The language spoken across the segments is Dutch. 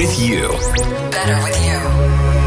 with you. Better with you.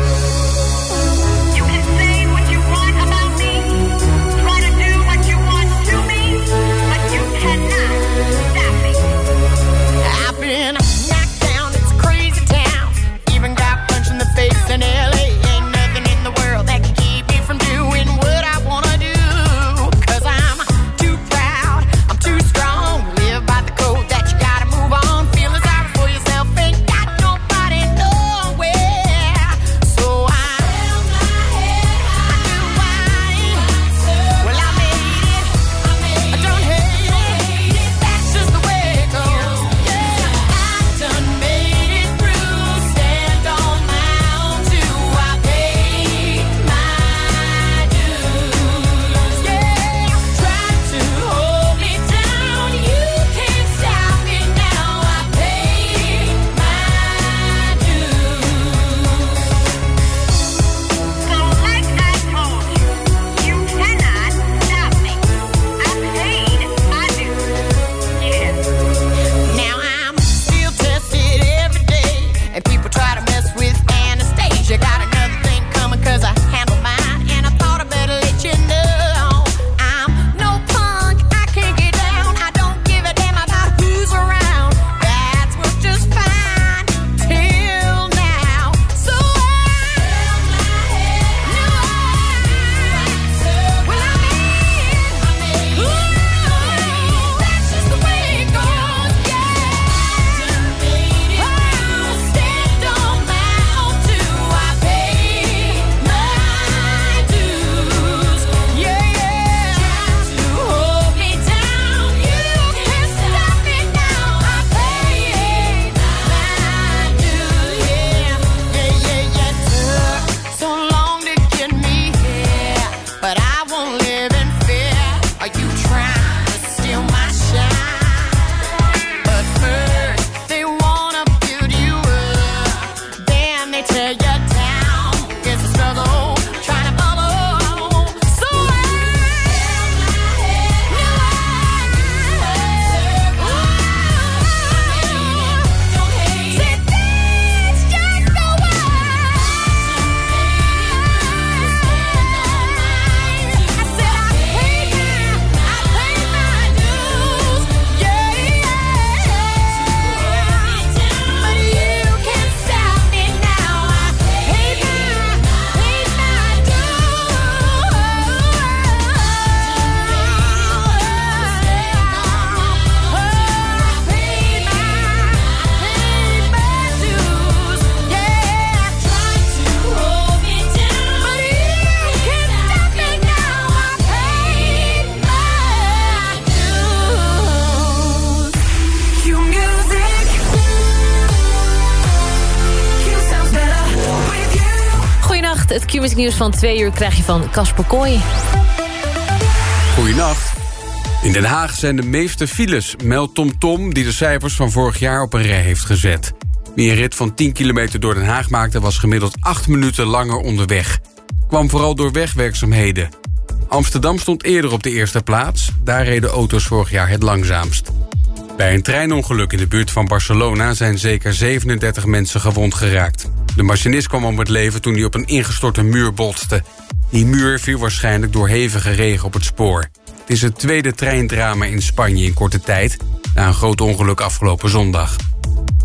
Nieuws van twee uur krijg je van Casper Kooi. Goedenacht. In Den Haag zijn de meeste files, meldt TomTom... Tom, die de cijfers van vorig jaar op een rij heeft gezet. Wie een rit van 10 kilometer door Den Haag maakte... was gemiddeld 8 minuten langer onderweg. Kwam vooral door wegwerkzaamheden. Amsterdam stond eerder op de eerste plaats. Daar reden auto's vorig jaar het langzaamst. Bij een treinongeluk in de buurt van Barcelona... zijn zeker 37 mensen gewond geraakt. De machinist kwam om het leven toen hij op een ingestorte muur botste. Die muur viel waarschijnlijk door hevige regen op het spoor. Het is het tweede treindrama in Spanje in korte tijd... na een groot ongeluk afgelopen zondag.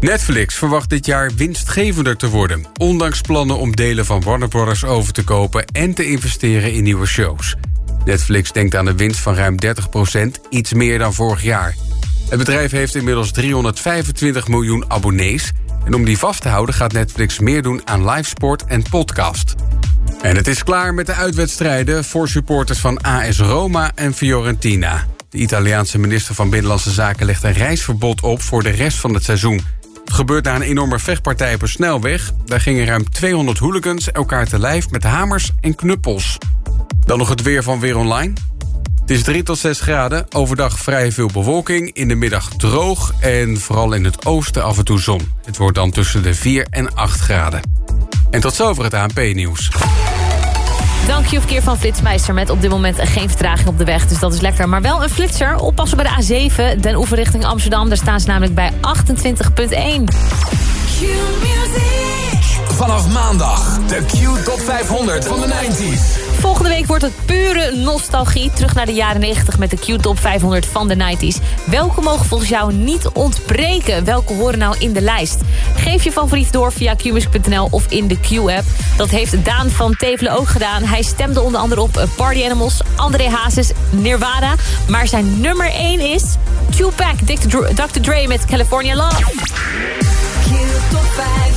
Netflix verwacht dit jaar winstgevender te worden... ondanks plannen om delen van Warner Bros. over te kopen... en te investeren in nieuwe shows. Netflix denkt aan een winst van ruim 30% iets meer dan vorig jaar. Het bedrijf heeft inmiddels 325 miljoen abonnees... en om die vast te houden gaat Netflix meer doen aan livesport en podcast. En het is klaar met de uitwedstrijden voor supporters van AS Roma en Fiorentina. De Italiaanse minister van Binnenlandse Zaken legt een reisverbod op voor de rest van het seizoen. Het gebeurt na een enorme vechtpartij op een snelweg. Daar gingen ruim 200 hooligans elkaar te lijf met hamers en knuppels. Dan nog het weer van Weer Online. Het is 3 tot 6 graden, overdag vrij veel bewolking, in de middag droog... en vooral in het oosten af en toe zon. Het wordt dan tussen de 4 en 8 graden. En tot zover het ANP-nieuws. Dank je verkeer van Flitsmeister met op dit moment geen vertraging op de weg. Dus dat is lekker. Maar wel een flitser. Oppassen bij de A7, den oever richting Amsterdam. Daar staan ze namelijk bij 28.1. Q music. Vanaf maandag de Q Top 500 van de 90s. Volgende week wordt het pure nostalgie. Terug naar de jaren 90 met de Q-top 500 van de 90s. Welke mogen volgens jou niet ontbreken? Welke horen nou in de lijst? Geef je favoriet door via qmusic.nl of in de Q-app. Dat heeft Daan van Tevelen ook gedaan. Hij stemde onder andere op Party Animals, André Hazes, Nirvana. Maar zijn nummer 1 is Tupac, Dr. Dre met California Love. Q-top 500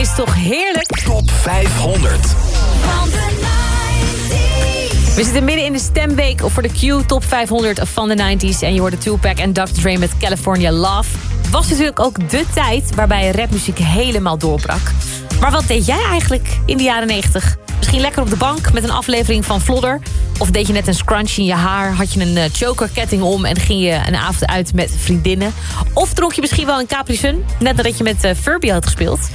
is toch heerlijk? Top 500. Van de we zitten midden in de stemweek voor de Q Top 500 van de 90s. En je hoorde Tupac en Dr. Dre met California Love. Was natuurlijk ook de tijd waarbij rapmuziek helemaal doorbrak. Maar wat deed jij eigenlijk in de jaren 90? Misschien lekker op de bank met een aflevering van Vlodder? Of deed je net een scrunchie in je haar, had je een eh, chokerketting om... en ging je een avond uit met vriendinnen? Of dronk je misschien wel een Capri Sun, net nadat je met eh, Furby had gespeeld?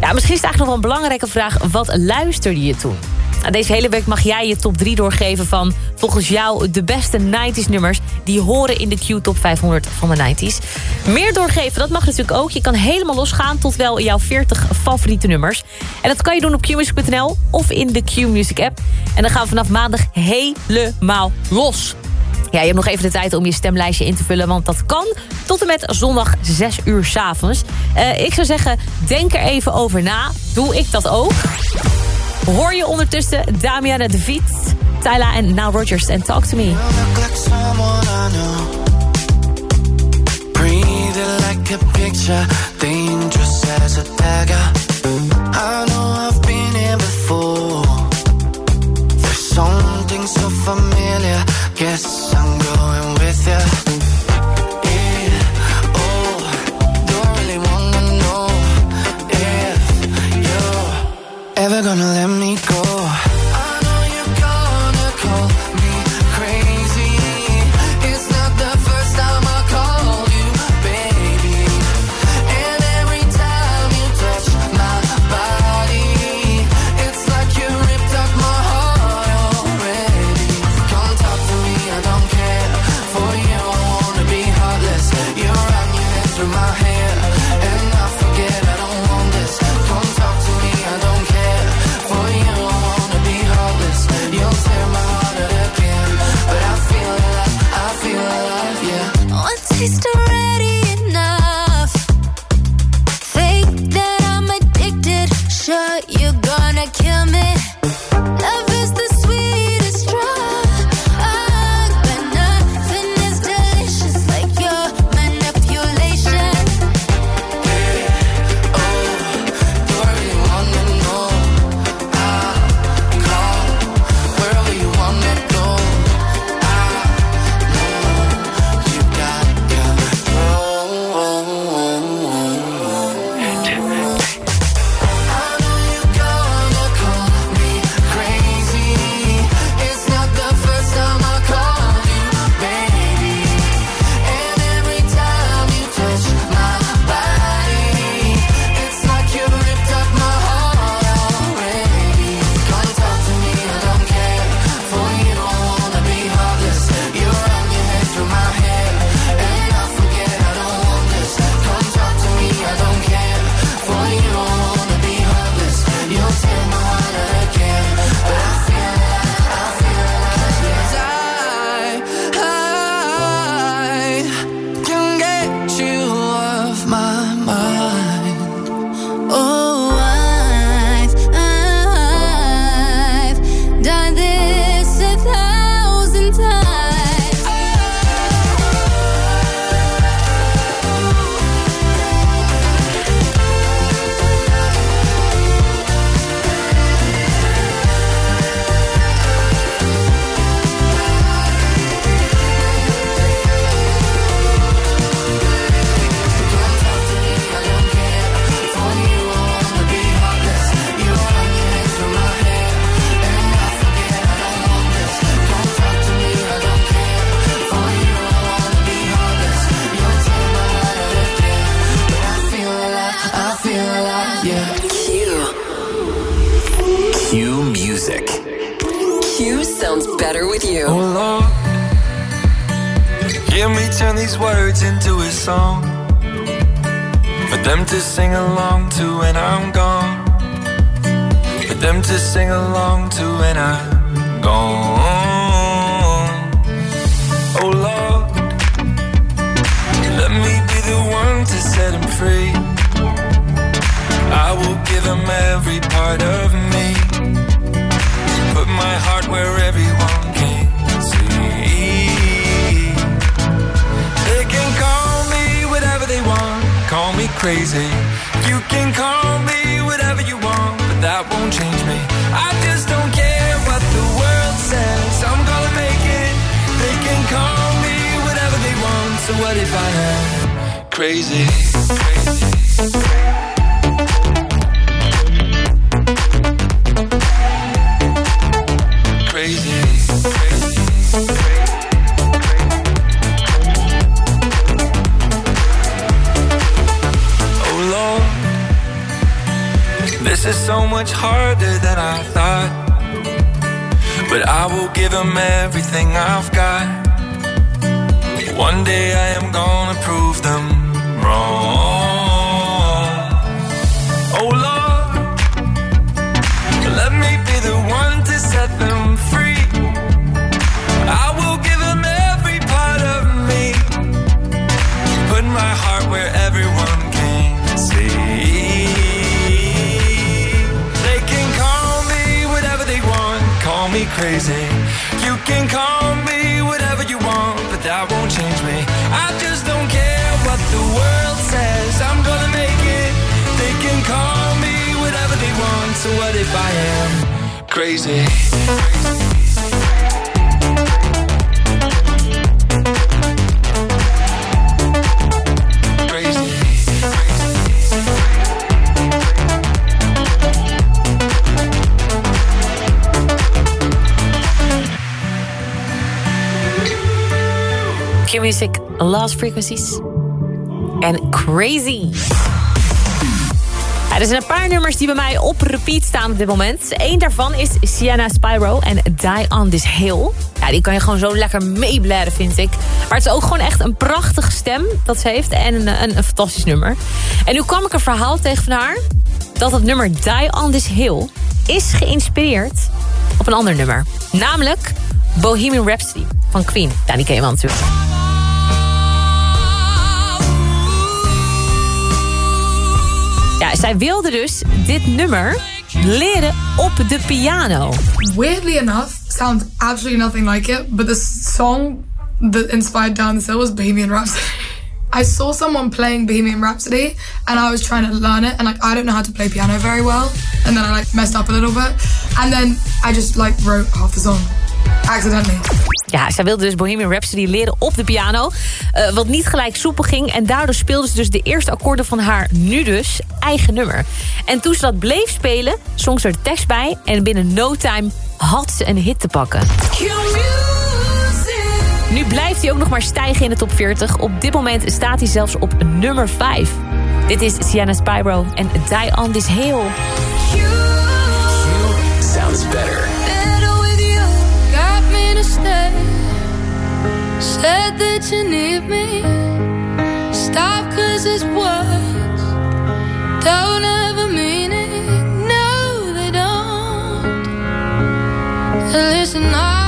Ja, misschien is het eigenlijk nog wel een belangrijke vraag. Wat luisterde je toen? Nou, deze hele week mag jij je top 3 doorgeven van volgens jou de beste 90s nummers... die horen in de Q-top 500 van de 90s. Meer doorgeven, dat mag natuurlijk ook. Je kan helemaal losgaan tot wel jouw 40 favoriete nummers. En dat kan je doen op qmusic.nl of in de Q-music app. En dan gaan we vanaf maandag helemaal los. Ja, je hebt nog even de tijd om je stemlijstje in te vullen, want dat kan tot en met zondag 6 uur s'avonds. Uh, ik zou zeggen, denk er even over na. Doe ik dat ook? Hoor je ondertussen Damiana de Viet, Tyla en Now Rogers en Talk To Me. like a picture, dangerous as a dagger. I know I've been here before. There's something so familiar. Guess I'm going with you belong to an is so much harder than I thought. But I will give him everything I've got. One day I am gonna prove them crazy. Music, Last Frequencies and Crazy. Er zijn een paar nummers die bij mij op repeat staan op dit moment. Eén daarvan is Sienna Spyro en Die on This Hill. Ja, die kan je gewoon zo lekker meebladden, vind ik. Maar het is ook gewoon echt een prachtige stem dat ze heeft. En een, een, een fantastisch nummer. En nu kwam ik een verhaal tegen van haar... dat het nummer Die on This Hill is geïnspireerd op een ander nummer. Namelijk Bohemian Rhapsody van Queen. Ja, die ken je wel natuurlijk. Ja, zij wilde dus dit nummer leren op de piano. Weirdly enough, sounds absolutely nothing like it, but the song that inspired Down the Hill was Bohemian Rhapsody. I saw someone playing Bohemian Rhapsody and I was trying to learn it and like I don't know how to play piano very well and then I like messed up a little bit and then I just like wrote half the song Ja, zij wilde dus Bohemian Rhapsody leren op de piano. eh, wat niet gelijk soepel ging. En daardoor speelde ze dus de eerste akkoorden van haar nu dus eigen nummer. En toen ze dat bleef spelen, zong ze er tekst bij. En binnen no time had ze een hit te pakken. Nu blijft hij ook nog maar stijgen in de top 40. Op dit moment staat hij zelfs op nummer 5. Dit is Sienna Spyro en Die on This Hill. Said that you need me. Stop cause it's words. Don't ever mean it. No, they don't. Listen not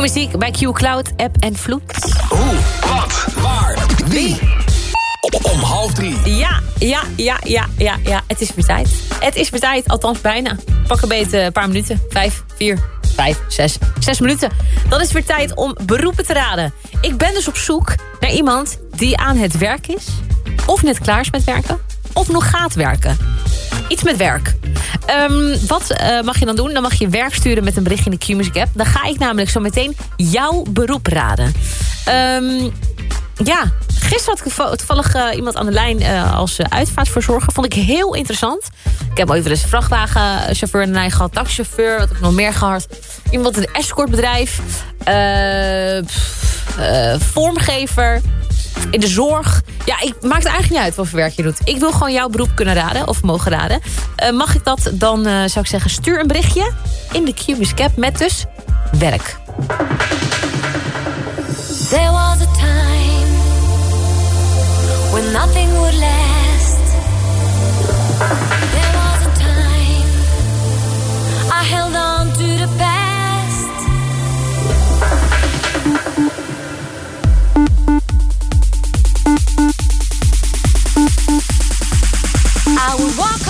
Nieuwe muziek bij Q Cloud, App en Vloed. Hoe, wat, waar, wie? Om half drie. Ja, ja, ja, ja, ja, ja. Het is weer tijd. Het is weer tijd, althans bijna. Pak een beetje een paar minuten. Vijf, vier, vijf, zes, zes minuten. Dan is het weer tijd om beroepen te raden. Ik ben dus op zoek naar iemand die aan het werk is. Of net klaar is met werken. Of nog gaat werken. Iets met werk. Ehm, wat eh, mag je dan doen? Dan mag je werk sturen met een berichtje in de Q-Music app. Dan ga ik namelijk zo meteen jouw beroep raden. Ehm, ja, gisteren had ik toeval- toevallig eh, iemand aan de lijn eh, als uh, uitvaartverzorger. Vond ik heel interessant. Ik heb ooit eens een vrachtwagenchauffeur in de lijn gehad. Taxichauffeur, wat heb ik nog meer gehad. Iemand in een escortbedrijf. eh, eh, vormgever. In de zorg. Ja, ik maakt eigenlijk niet uit wat voor werk je doet. Ik wil gewoon jouw beroep kunnen raden. Of mogen raden. Eh, mag ik dat, dan eh, zou ik zeggen... stuur een berichtje in de Cubus Cap met dus werk. There was a time when nothing would last. There was time I held on to the past. I would walk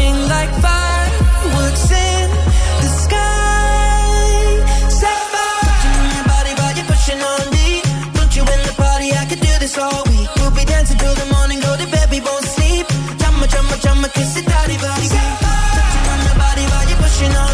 this all week. We'll be dancing till the morning, go to bed, we won't sleep. Chama, chama, chama, kiss it, daddy, body. Touching on your body while you're pushing on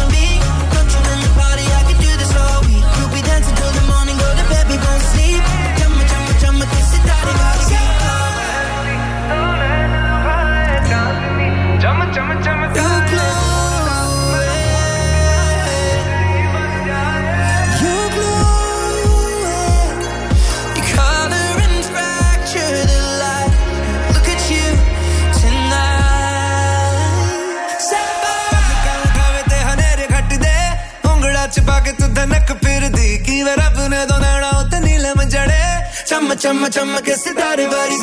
चम चम चम के सितारे बारी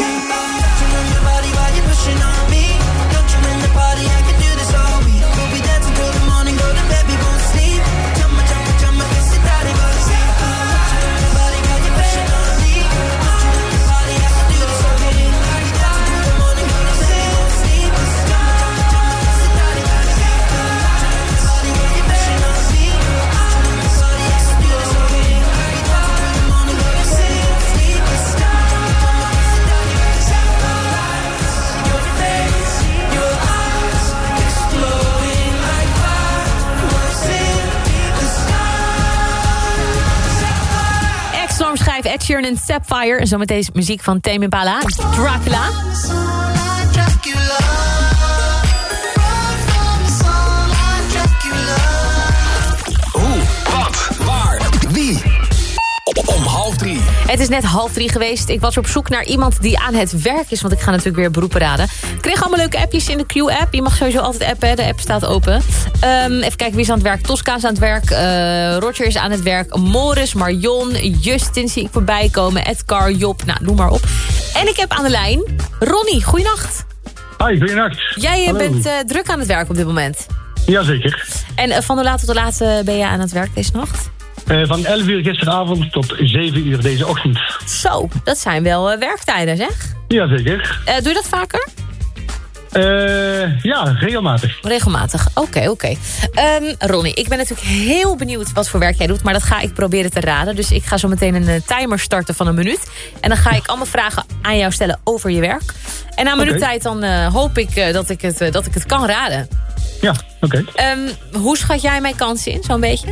Ed Sheeran en Sapphire. En zometeen muziek van Tame Impala. Dracula. Het is net half drie geweest. Ik was op zoek naar iemand die aan het werk is. Want ik ga natuurlijk weer beroepen raden. Ik kreeg allemaal leuke appjes in de Q-app. Je mag sowieso altijd appen. De app staat open. Ehm, even kijken wie is aan het werk. Tosca is aan het werk. eh, Roger is aan het werk. Morris, Marion, Justin zie ik voorbij komen. Edgar, Job, nou noem maar op. En ik heb aan de lijn Ronnie. Goeienacht. Hi, goeienacht. Jij eh, Hallo. bent eh, druk aan het werk op dit moment. Jazeker. En van de laat tot de laat eh, ben je aan het werk deze nacht? Eh, van 11 uur gisteravond tot 7 uur deze ochtend. Zo, dat zijn wel eh, werktijden zeg. Jazeker. Eh, doe je dat vaker? Ja, regelmatig. Regelmatig, oké, oké. Ehm, Ronnie, ik ben natuurlijk heel benieuwd wat voor werk jij doet... maar dat ga ik proberen te raden. Dus ik ga zo meteen een timer starten van een minuut. En dan ga ik allemaal vragen aan jou stellen over je werk. En na een minuut tijd dan hoop ik dat, ik het, dat ik het kan raden. Ja, oké. Ehm, hoe schat jij mijn kansen in, zo'n beetje?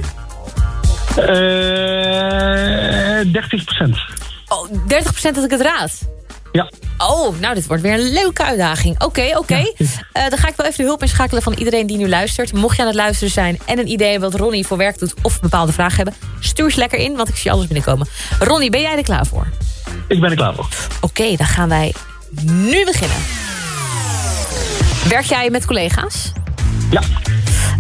Eh 30 procent. Oh, 30% dat ik het raad? Ja. Oh, nou, dit wordt weer een leuke uitdaging. Oké, oké. Eh, dan ga ik wel even de hulp inschakelen van iedereen die nu luistert. Mocht je aan het luisteren zijn en een idee wat Ronnie voor werk doet... of bepaalde vragen hebben, stuur ze lekker in, want ik zie alles binnenkomen. Ronnie, ben jij er klaar voor? Ik ben er klaar voor. Oké, dan gaan wij nu beginnen. Werk jij met collega's? Ja.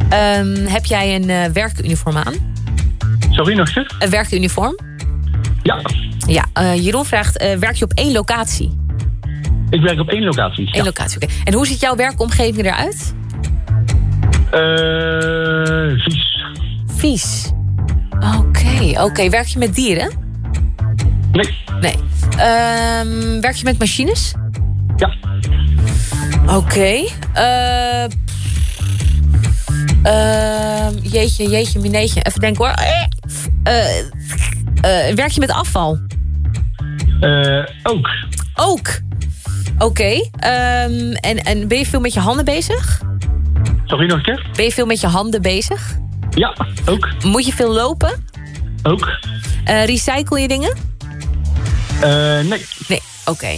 Ehm, heb jij een eh, werkuniform aan? Sorry, nog eens? Een werkuniform? Ja. Ja, eh, Jeroen vraagt, eh, werk je op één locatie? Ik werk op één locatie. Eén locatie, oké. En hoe ziet jouw werkomgeving eruit? Eh vies. Vies. Oké, oké. Werk je met dieren? Nee. Nee. Ehm, werk je met machines? Ja. Oké. Eh, ehm, jeetje, jeetje, mineetje. Even denken hoor. Eh, eh, werk je met afval? Eh ook. Ook. Oké. ehm, en, en ben je veel met je handen bezig? Sorry, nog een keer? Ben je veel met je handen bezig? Ja, ook. Moet je veel lopen? Ook. Recycle je dingen? Eh nee. Nee, oké.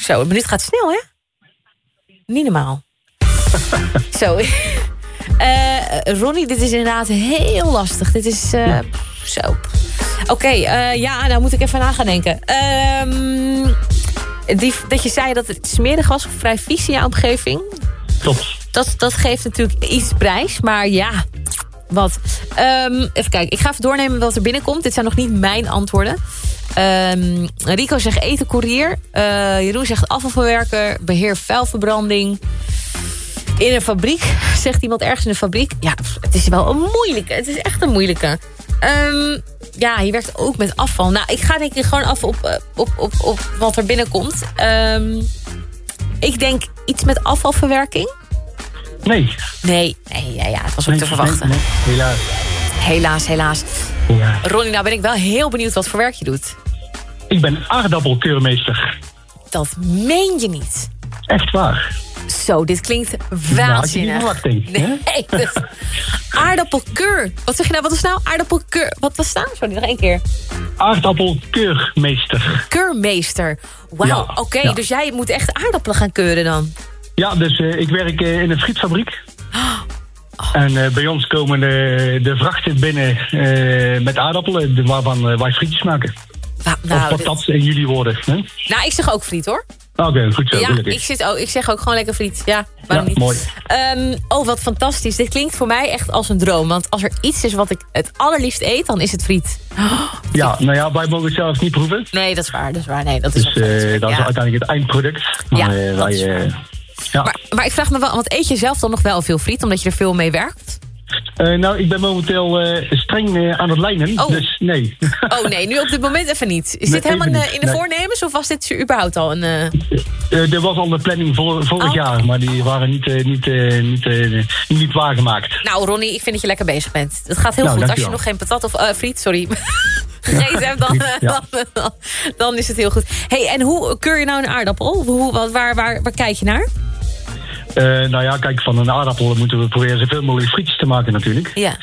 Zo, een minuut gaat snel, hè? Niet normaal. Zo. Eh, Ronnie, dit is inderdaad heel lastig. Dit is... Zo. Oké, eh, ja, nou moet ik even na gaan denken. Ehm, die, dat je zei dat het smerig was of vrij vies in jouw omgeving. Klopt. Dat, dat geeft natuurlijk iets prijs. Maar ja, wat. Ehm, even kijken, ik ga even doornemen wat er binnenkomt. Dit zijn nog niet mijn antwoorden. Ehm, Rico zegt eten courier. Eh, Jeroen zegt afvalverwerker. Beheer vuilverbranding. In een fabriek, zegt iemand ergens in een fabriek. Ja, het is wel een moeilijke. Het is echt een moeilijke. Ehm, ja, je werkt ook met afval. Nou, ik ga denk ik gewoon af op, eh, op, op, op wat er binnenkomt. Ehm, ik denk iets met afvalverwerking. Nee. Nee, nee ja, ja, het was ook Nee, te verwachten. nee, nee, helaas. Helaas, helaas. Ja. Ronnie, nou ben ik wel heel benieuwd wat voor werk je doet. Ik ben aardappelkeurmeester. Dat meen je niet. Echt waar. Zo, dit klinkt Nou, waanzinnig. ik? Nee, is- aardappelkeur. Wat zeg je nou? Wat is nou aardappelkeur? Wat was nou? Sorry, nog één keer. Aardappelkeurmeester. Keurmeester. Wauw, Ja, oké. ja. Dus jij moet echt aardappelen gaan keuren dan? Ja, dus eh, ik werk eh, in een frietfabriek. En eh, bij ons komen eh, de vrachten binnen met aardappelen, de- waarvan wij frietjes maken. Nou, of patat in jullie woorden. hè? Nou, ik zeg ook friet hoor. Oké, goed zo. ja, ik, zit ook, ik zeg ook gewoon lekker friet. Ja, waarom Ja, niet? mooi. Ehm, oh, wat fantastisch. Dit klinkt voor mij echt als een droom. Want als er iets is wat ik het allerliefst eet, dan is het friet. Ja, nou ja, wij mogen het zelf niet proeven. Nee, dat is waar. Dat is waar. Nee, dat is Dus eh, dat is Ja. uiteindelijk het eindproduct. Maar, Ja, eh, dat wij, eh, ja. Maar, maar ik vraag me wel, want eet je zelf dan nog wel veel friet, omdat je er veel mee werkt? Eh, nou, ik ben momenteel eh, streng eh, aan het lijnen, dus nee. Oh nee, nu op dit moment even niet. Is Nee, dit helemaal in de, Nee. voornemens of was dit überhaupt al een... er was al een planning voor, vorig Oh. jaar, maar die waren niet, niet, niet, niet waargemaakt. Nou, Ronnie, ik vind dat je lekker bezig bent. Het gaat heel Nou, goed. Als je nog geen patat of friet, sorry, gegeten hebt, ja. dan, dan is het heel goed. hey, en hoe keur je nou een aardappel? Hoe, wat, waar, waar, waar kijk je naar? Eh, nou ja, kijk, van een aardappel moeten we proberen zoveel mogelijk frietjes te maken natuurlijk. Ja.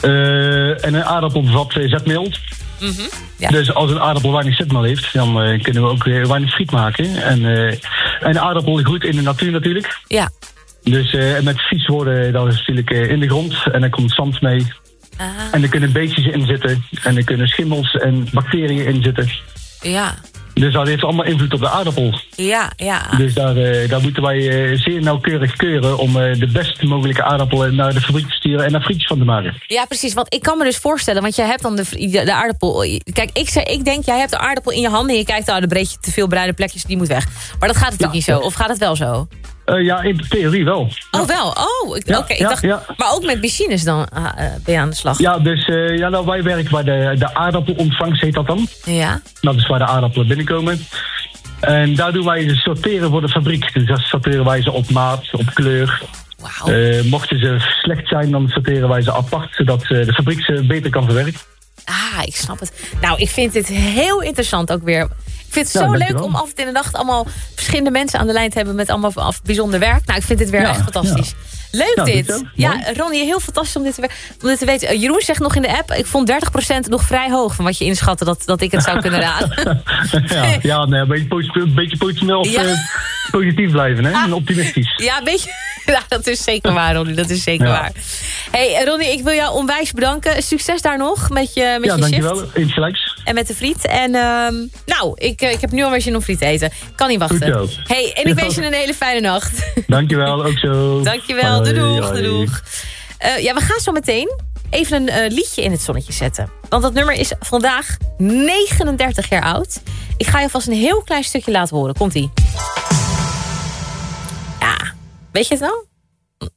Eh, en een aardappel bevat eh, zetmeel. Mhm. Ja. Dus als een aardappel weinig zetmeel heeft, dan kunnen we ook weer weinig friet maken. En, en een aardappel groeit in de natuur natuurlijk. Ja. Dus met vies worden, dat is natuurlijk in de grond. En daar komt zand mee. Ah. En er kunnen beestjes in zitten. En er kunnen schimmels en bacteriën in zitten. Ja. Dus dat heeft allemaal invloed op de aardappel. Ja, ja. Dus daar, eh, daar moeten wij eh, zeer nauwkeurig keuren om eh, de best mogelijke aardappelen naar de fabriek te sturen en daar frietjes van te maken. Ja, precies. Want ik kan me dus voorstellen, want jij hebt dan de, de, de aardappel. Kijk, ik, zeg, ik denk, jij hebt de aardappel in je handen en je kijkt, oh, dan breed je te veel bruine plekjes, die moet weg. Maar dat gaat natuurlijk niet zo. Of gaat het wel zo? Eh, ja, in theorie wel. Oh, wel. Oh, ik, Ja, oké. ik dacht. Maar ook met machines dan ah, eh, ben je aan de slag. Ja, dus eh, ja, nou, wij werken bij de, de aardappelontvangst, heet dat dan. Ja. Dat is waar de aardappelen binnenkomen. En daar doen wij ze sorteren voor de fabriek. Dus daar sorteren wij ze op maat, op kleur. Eh, mochten ze slecht zijn, dan sorteren wij ze apart, zodat de fabriek ze beter kan verwerken. Ah, ik snap het. Nou, ik vind dit heel interessant ook weer. Ik vind het Nou, zo leuk dankjewel. om af en toe in de nacht allemaal verschillende mensen aan de lijn te hebben met allemaal af- bijzonder werk. Nou, ik vind dit weer echt fantastisch. Leuk Nou, dit. Ja. Ronnie, heel fantastisch om dit, te, we- om dit te weten. Eh, Jeroen zegt nog in de app, ik vond 30% nog vrij hoog van wat je inschatte dat, dat ik het zou kunnen raden. ja, ja nee, een beetje Ja. eh, positief blijven hè? en optimistisch. Ja, een beetje. Ja, dat is zeker waar, Ronnie. Dat is zeker Ja. waar. hey, eh, Ronnie, ik wil jou onwijs bedanken. Succes daar nog met je, met ja, je shift. dankjewel. Insgelijks. En met de friet. En ehm, nou, ik, ik heb nu alweer zin om friet te eten. Kan niet wachten. Goed zo. Hey, en ik wens je een hele fijne nacht. Dankjewel, ook zo. Dankjewel. Hoi, doeg, hoi. doeg. Eh, ja, we gaan zo meteen even een eh, liedje in het zonnetje zetten. Want dat nummer is vandaag 39 jaar oud. Ik ga je vast een heel klein stukje laten horen. Komt-ie. Ja, weet je het nou?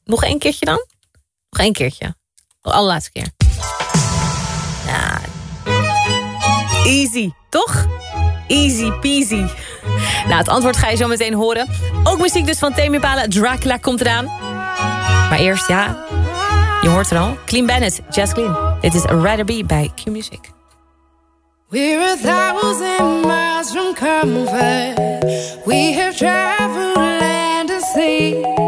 Nog één keertje dan? Nog één keertje. De allerlaatste keer. Ja. Easy, toch? Easy peasy. Nou, het antwoord ga je zo meteen horen. Ook muziek dus van Tame Impala. Dracula komt eraan. Maar eerst, ja, je hoort er al. Clean Bennett, Jazz Clean. Dit is Rather Be bij Q-Music. We're a thousand miles from comfort. We have traveled land and sea.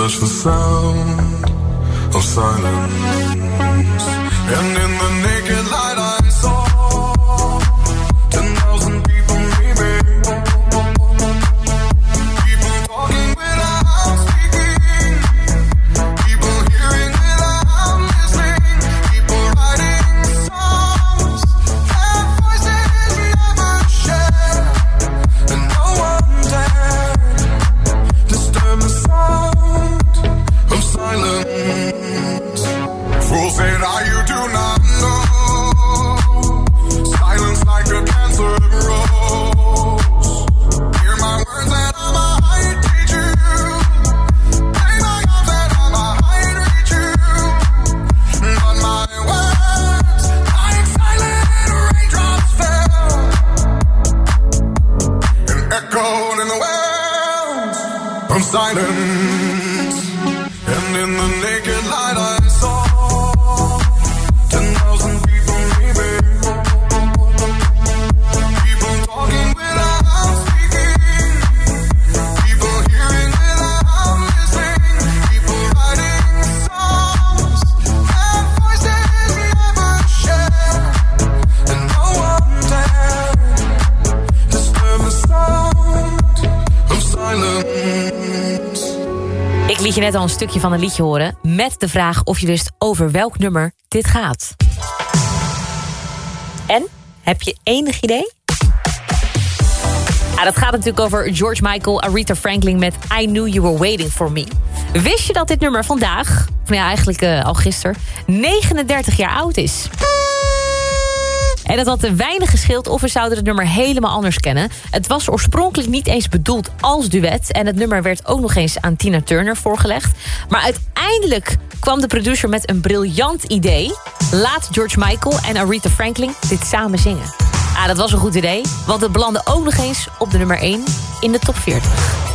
And touched the sound of silence. And in the al een stukje van een liedje horen... met de vraag of je wist over welk nummer dit gaat. En? Heb je enig idee? Ja, dat gaat natuurlijk over George Michael, Aretha Franklin met I Knew You Were Waiting For Me. Wist je dat dit nummer vandaag, of ja eigenlijk eh, al gisteren, 39 jaar oud is? En dat had te weinig gescheeld of we zouden het nummer helemaal anders kennen. Het was oorspronkelijk niet eens bedoeld als duet... en het nummer werd ook nog eens aan Tina Turner voorgelegd. Maar uiteindelijk kwam de producer met een briljant idee. Laat George Michael en Aretha Franklin dit samen zingen. Ah, dat was een goed idee, want het belandde ook nog eens op de nummer 1 in de top 40.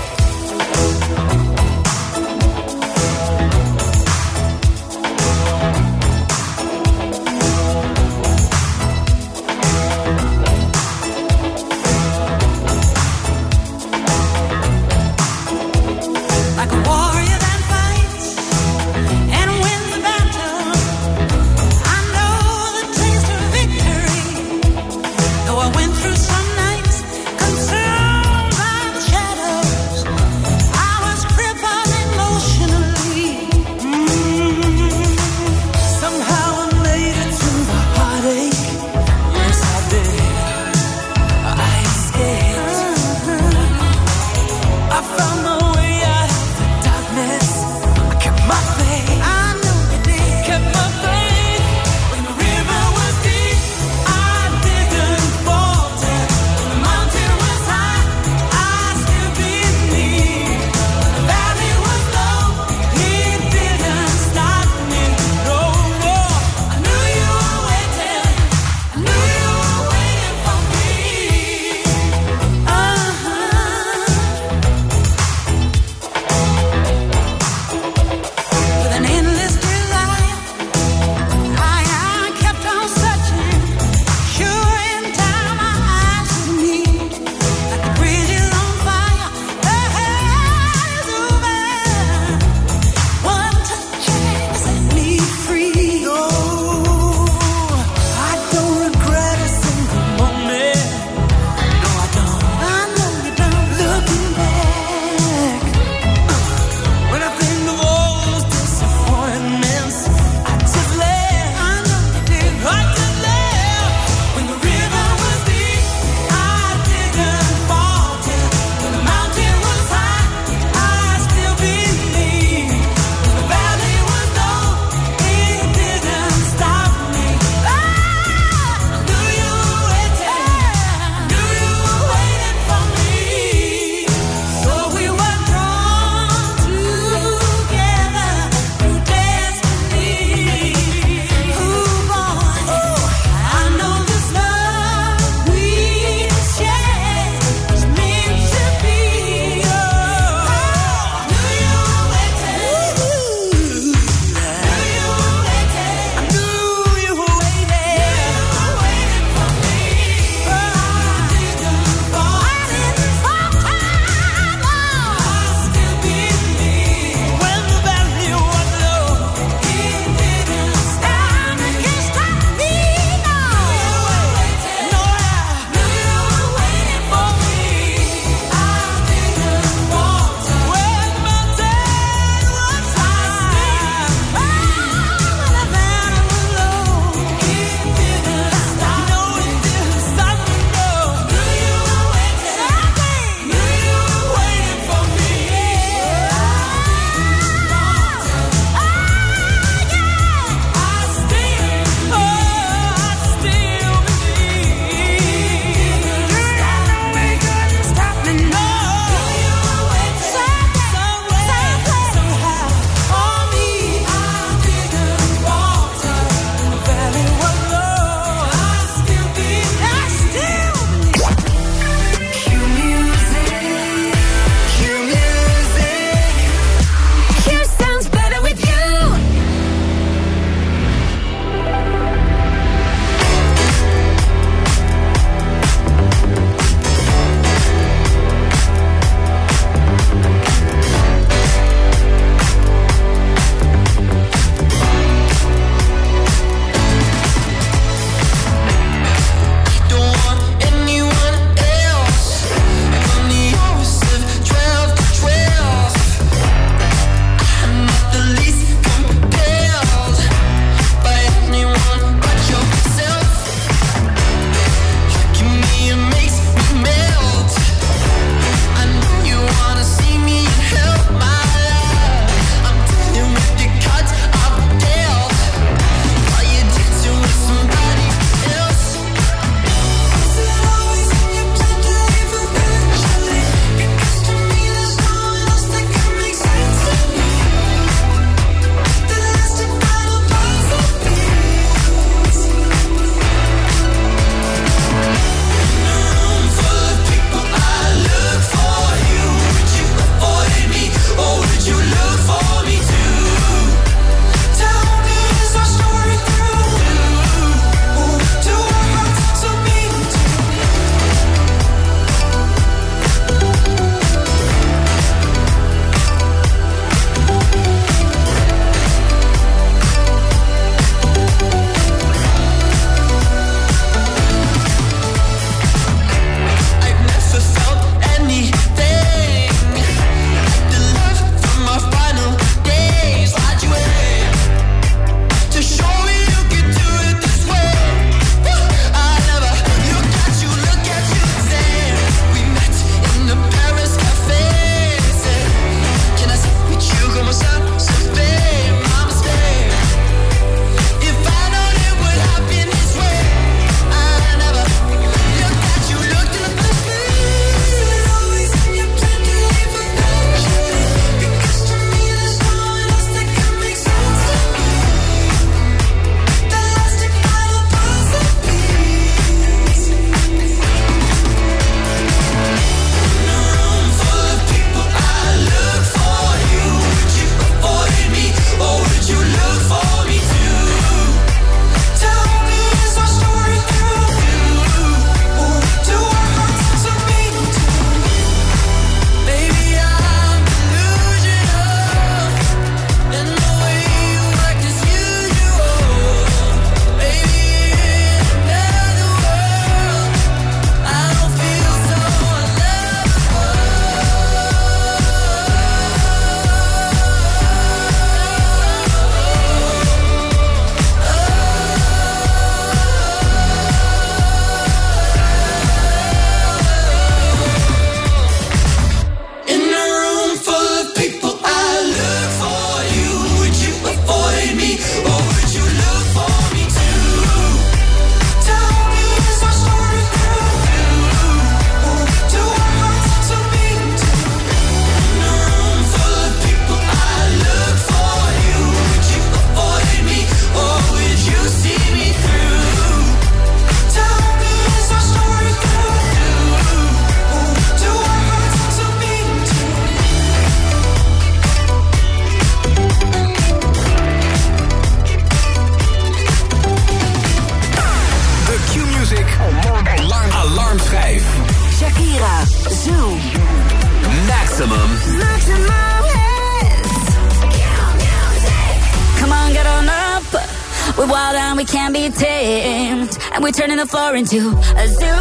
Into a zoo.